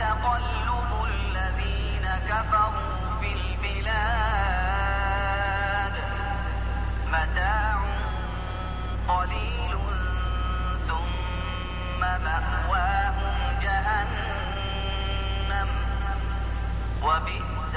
تقلب الذين كفروا في البلاد. متاع قليل ثم مأواهم جهنم. وبئس